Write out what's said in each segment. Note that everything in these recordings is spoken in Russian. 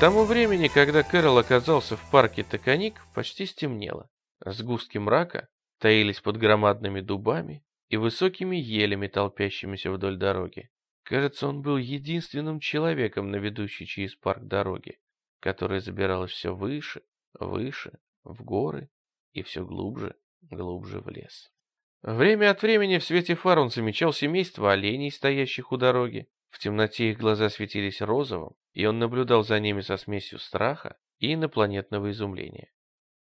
тому времени, когда Кэрол оказался в парке Токаник, почти стемнело. Сгустки мрака таились под громадными дубами и высокими елями, толпящимися вдоль дороги. Кажется, он был единственным человеком на ведущей через парк дороге, которая забиралась все выше, выше, в горы и все глубже, глубже в лес. Время от времени в свете фар он замечал семейство оленей, стоящих у дороги. В темноте их глаза светились розовым, и он наблюдал за ними со смесью страха и инопланетного изумления.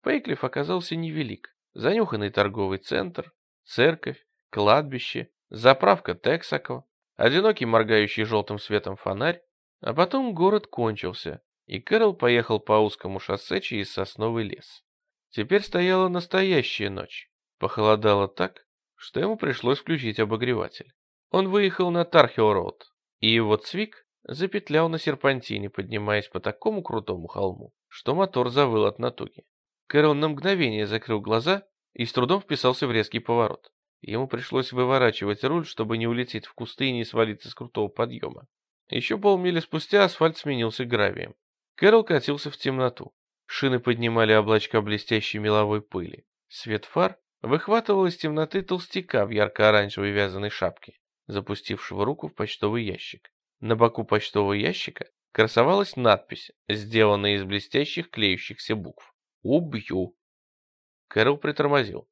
Пейклиф оказался невелик. Занюханный торговый центр, церковь, кладбище, заправка Тексако, одинокий моргающий желтым светом фонарь, а потом город кончился, и Кэрол поехал по узкому шоссе через сосновый лес. Теперь стояла настоящая ночь. Похолодало так, что ему пришлось включить обогреватель. Он выехал на Тархио-Роуд, и его цвик запетлял на серпантине, поднимаясь по такому крутому холму, что мотор завыл от натуги. Кэрол на мгновение закрыл глаза и с трудом вписался в резкий поворот. Ему пришлось выворачивать руль, чтобы не улететь в кусты и не свалиться с крутого подъема. Еще полмили спустя асфальт сменился гравием. Кэрол катился в темноту. Шины поднимали облачка блестящей меловой пыли. Свет фар выхватывал из темноты толстяка в ярко-оранжевой вязаной шапке, запустившего руку в почтовый ящик. На боку почтового ящика красовалась надпись, сделанная из блестящих клеющихся букв. «Убью». Кэрол притормозил.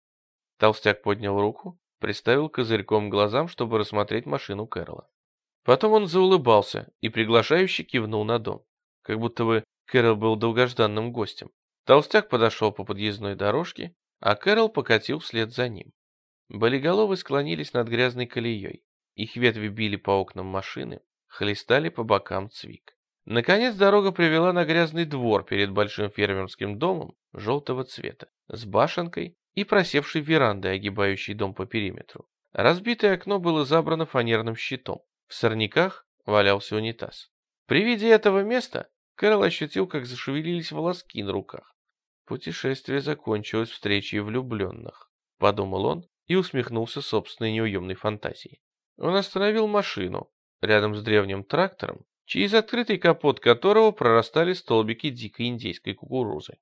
Толстяк поднял руку, приставил козырьком глазам, чтобы рассмотреть машину Кэрола. Потом он заулыбался и приглашающе кивнул на дом, как будто бы Кэрол был долгожданным гостем. Толстяк подошел по подъездной дорожке, а Кэрол покатил вслед за ним. Болиголовы склонились над грязной колеей. Их ветви били по окнам машины, хлестали по бокам цвик. Наконец дорога привела на грязный двор перед большим фермерским домом желтого цвета, с башенкой и просевшей верандой, огибающей дом по периметру. Разбитое окно было забрано фанерным щитом. В сорняках валялся унитаз. При виде этого места Кэрол ощутил, как зашевелились волоски на руках. Путешествие закончилось встречей влюбленных, подумал он и усмехнулся собственной неуемной фантазией. Он остановил машину рядом с древним трактором, через открытый капот которого прорастали столбики дикой индейской кукурузы.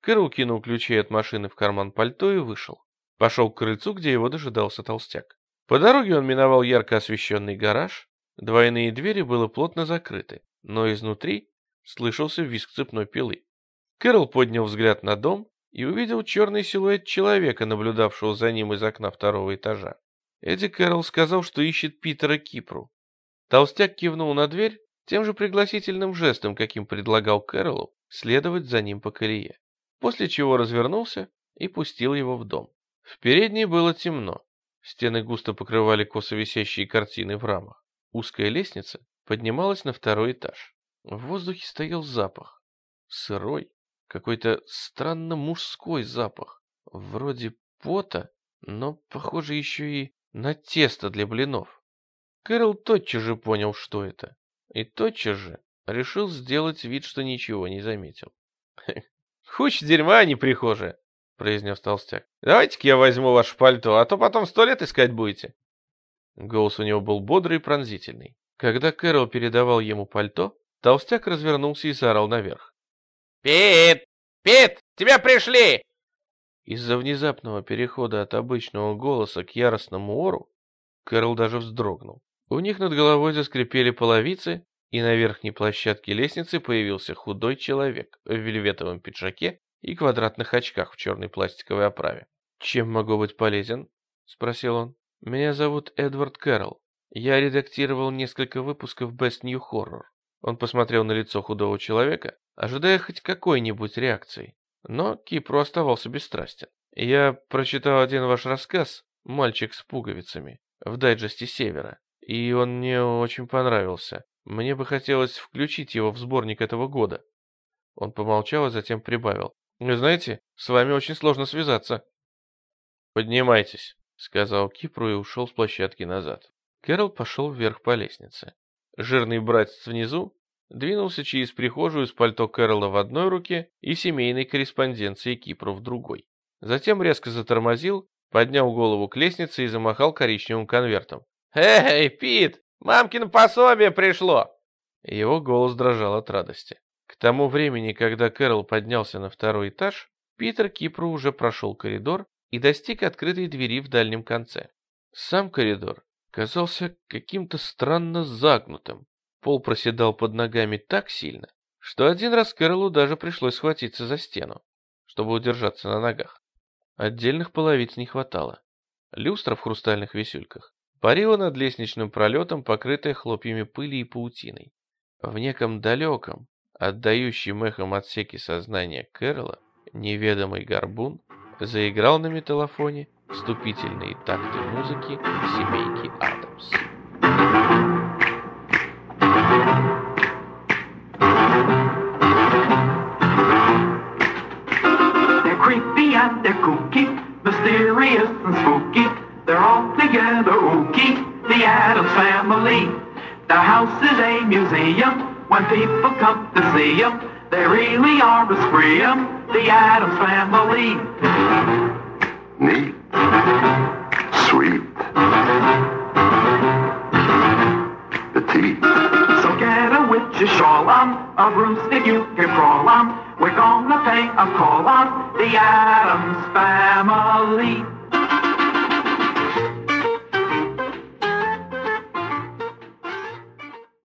Кэрол кинул ключи от машины в карман пальто и вышел. Пошел к крыльцу, где его дожидался толстяк. По дороге он миновал ярко освещенный гараж. Двойные двери были плотно закрыты, но изнутри слышался визг цепной пилы. Кэрол поднял взгляд на дом и увидел черный силуэт человека, наблюдавшего за ним из окна второго этажа. Эдди Кэрол сказал, что ищет Питера Кипру. Толстяк кивнул на дверь тем же пригласительным жестом, каким предлагал Кэролу следовать за ним по колее, после чего развернулся и пустил его в дом. В передней было темно. Стены густо покрывали косо висящие картины в рамах. Узкая лестница поднималась на второй этаж. В воздухе стоял запах. Сырой, какой-то странно мужской запах. Вроде пота, но, похоже, еще и на тесто для блинов. Кэрол тотчас же понял, что это. И тотчас же решил сделать вид, что ничего не заметил. «Хуч дерьма, а не прихожая», — произнес толстяк. «Давайте-ка я возьму ваше пальто, а то потом сто лет искать будете». Голос у него был бодрый и пронзительный. Когда Кэрол передавал ему пальто, Толстяк развернулся и заорал наверх. «Пит! Пит! Тебя пришли!» Из-за внезапного перехода от обычного голоса к яростному ору Кэрол даже вздрогнул. У них над головой заскрипели половицы, и на верхней площадке лестницы появился худой человек в вельветовом пиджаке и квадратных очках в черной пластиковой оправе. «Чем могу быть полезен?» — спросил он. «Меня зовут Эдвард Кэрролл. Я редактировал несколько выпусков Best New Horror. Он посмотрел на лицо худого человека, ожидая хоть какой-нибудь реакции. Но Кипру оставался бесстрастен. «Я прочитал один ваш рассказ «Мальчик с пуговицами» в дайджесте Севера, и он мне очень понравился. Мне бы хотелось включить его в сборник этого года». Он помолчал, а затем прибавил. «Вы знаете, с вами очень сложно связаться». «Поднимайтесь», — сказал Кипру и ушел с площадки назад. Кэрол пошел вверх по лестнице. Жирный братец внизу двинулся через прихожую с пальто Кэрола в одной руке и семейной корреспонденцией Кипру в другой. Затем резко затормозил, поднял голову к лестнице и замахал коричневым конвертом. «Эй, Пит, мамкино пособие пришло!» Его голос дрожал от радости. К тому времени, когда Кэрол поднялся на второй этаж, Питер Кипру уже прошел коридор и достиг открытой двери в дальнем конце. Сам коридор казался каким-то странно загнутым. Пол проседал под ногами так сильно, что один раз Кэролу даже пришлось схватиться за стену, чтобы удержаться на ногах. Отдельных половиц не хватало. Люстра в хрустальных висюльках парила над лестничным пролетом, покрытая хлопьями пыли и паутиной. В неком далеком, отдающем эхом отсеке сознания Кэрола, неведомый горбун заиграл на металлофоне вступительные такты музыки семейки Адамс. They're and they're kooky, mysterious and spooky. They're all together ooky, the Adams family. Their house is a museum when people come to see them. They really are a scream, the Adams family. Neat. Sweet. Petite. Witch's shawl a broomstick you can crawl on. We're gonna pay a call on the Adams family.